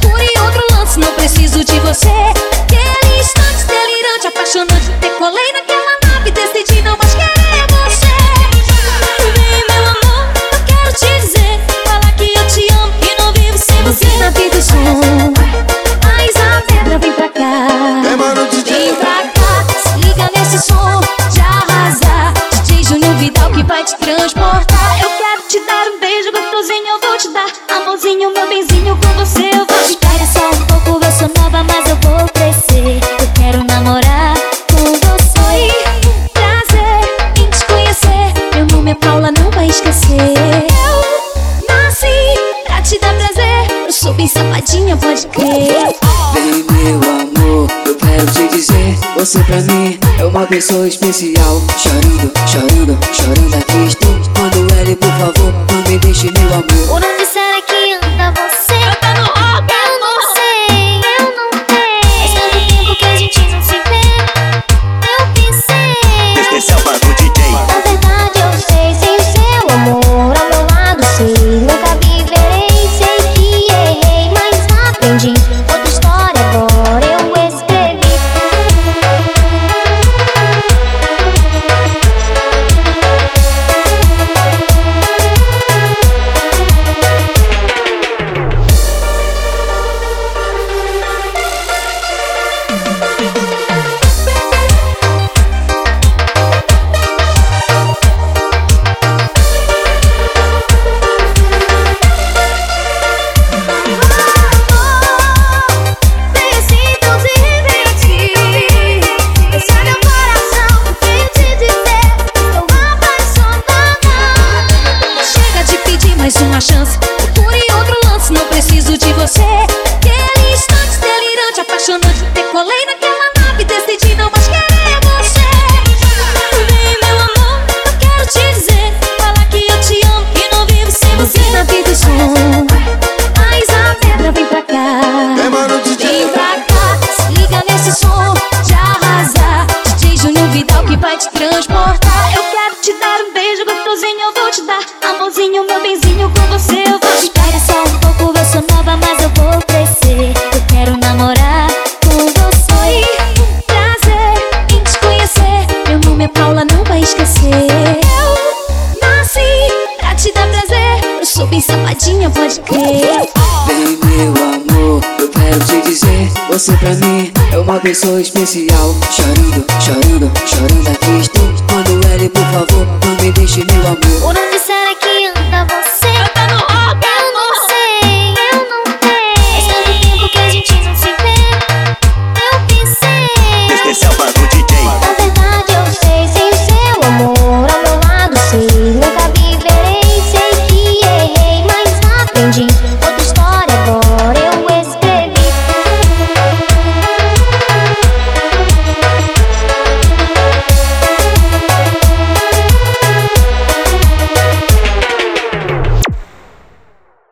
Procure outro lance, não preciso de você. Aquele instante delirante, apaixonante, decolei naquela bem safadinha, pode crer. Vem meu amor, eu quero te dizer Você pra mim é uma pessoa especial. Chorando, chorando, chorando aqui. Estou Quando ele, por favor, não me deixe meu amor Vidal que vai te transportar. Eu quero te dar um beijo gostosinho, eu vou te dar. Amorzinho, meu benzinho, com você eu vou ficar. Espera só um pouco, eu sou nova, mas eu vou crescer. Eu quero namorar com você. Prazer em te conhecer. Meu nome é Paula, não vai esquecer. Eu nasci pra te dar prazer. Eu sou bem safadinha, pode crer. Vem meu amor, eu quero te dizer Você pra mim é uma pessoa especial Chorando, chorando,